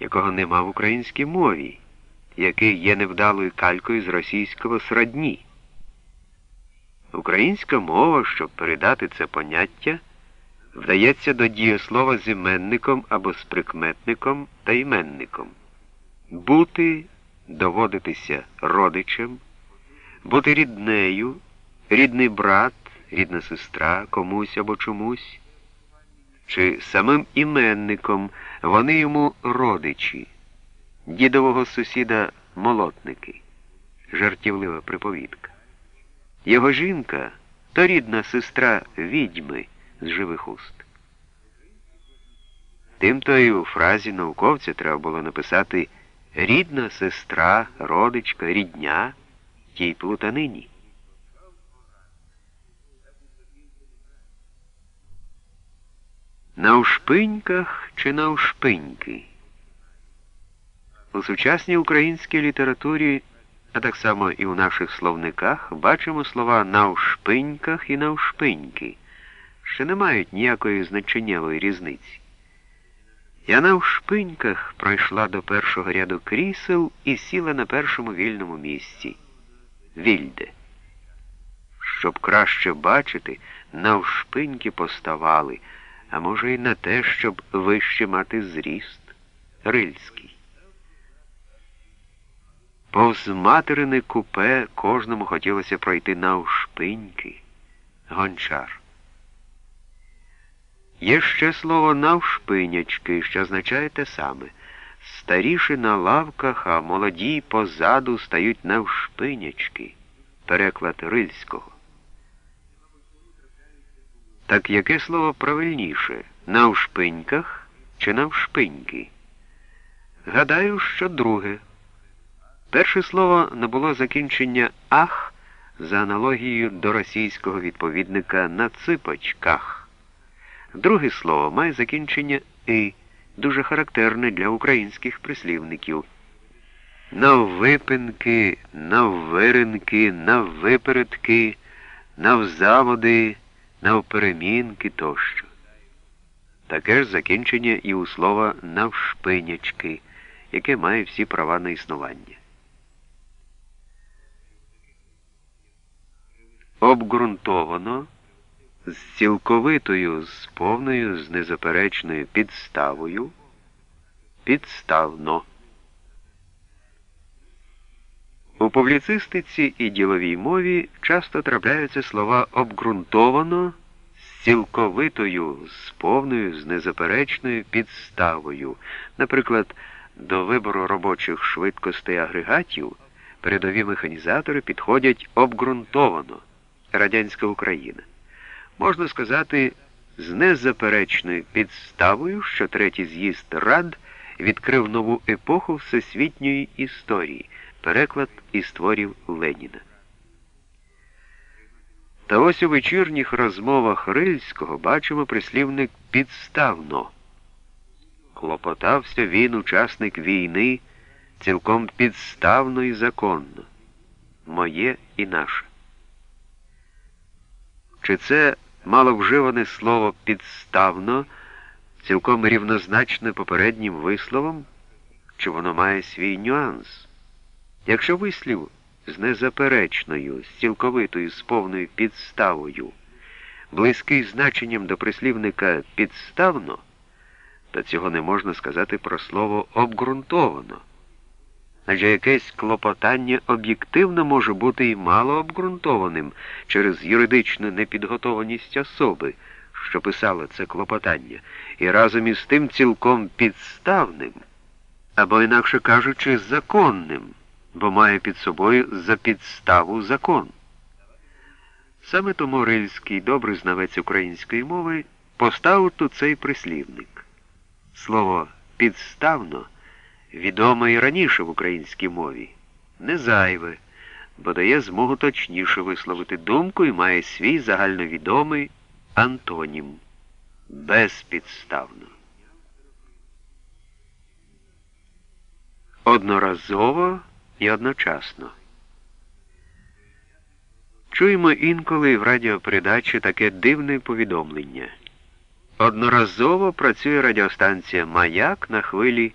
якого нема в українській мові, який є невдалою калькою з російського сродні. Українська мова, щоб передати це поняття, вдається до дієслова з іменником або з прикметником та іменником. Бути доводитися родичем, бути ріднею, рідний брат, рідна сестра комусь або чомусь, чи самим іменником вони йому родичі, дідового сусіда молотники, жартівлива приповідка. Його жінка то рідна сестра відьми з живих уст. Тимто і у фразі науковця треба було написати рідна сестра, родичка, рідня тій плутанині. На ушпиньках чи на ушпиньки? У сучасній українській літературі, а так само і у наших словниках, бачимо слова на ушпиньках і на ушпиньки, що не мають ніякої значеннєвої різниці. Я на ушпиньках пройшла до першого ряду крісел і сіла на першому вільному місці. Вільде. Щоб краще бачити, на ушпиньки поставали, а може, й на те, щоб вище мати зріст. Рильський. Повз материне купе кожному хотілося пройти на ушпиньки. Гончар. Є ще слово навшпинячки, що означає те саме. Старіші на лавках, а молоді позаду стають навшпинячки. Переклад рильського. Так яке слово правильніше? Навшпиньках чи навшпиньки? Гадаю, що друге. Перше слово набуло закінчення ах за аналогією до російського відповідника на ципочках. Друге слово має закінчення и, дуже характерне для українських прислівників. Наввипинки, наввиринки, наввипередки, навзаводи, навперемінки тощо. Таке ж закінчення і у слова навшпинячки, яке має всі права на існування. Обґрунтовано з цілковитою, з повною, з незаперечною підставою, підставно. У публіцистиці і діловій мові часто трапляються слова обґрунтовано, з цілковитою, з повною, з незаперечною підставою. Наприклад, до вибору робочих швидкостей агрегатів передові механізатори підходять обґрунтовано. Радянська Україна. Можна сказати, з незаперечною підставою, що третій з'їзд рад відкрив нову епоху всесвітньої історії, переклад із творів Леніна. Та ось у вечірніх розмовах Рильського бачимо прислівник підставно. Клопотався він, учасник війни, цілком підставно і законно, моє і наше. Чи це маловживане слово підставно, цілком рівнозначне попереднім висловом, чи воно має свій нюанс. Якщо вислів з незаперечною, з цілковитою, з повною підставою, близький значенням до прислівника підставно, то цього не можна сказати про слово обґрунтовано адже якесь клопотання об'єктивно може бути і мало обґрунтованим через юридичну непідготованість особи, що писала це клопотання, і разом із тим цілком підставним, або, інакше кажучи, законним, бо має під собою за підставу закон. Саме тому Рильський, добрий знавець української мови, поставив тут цей прислівник. Слово підставно відоме і раніше в українській мові, не зайве, бо дає змогу точніше висловити думку і має свій загальновідомий антонім безпідставно. Одноразово і одночасно. Чуємо інколи в радіопередачі таке дивне повідомлення. Одноразово працює радіостанція Маяк на хвилі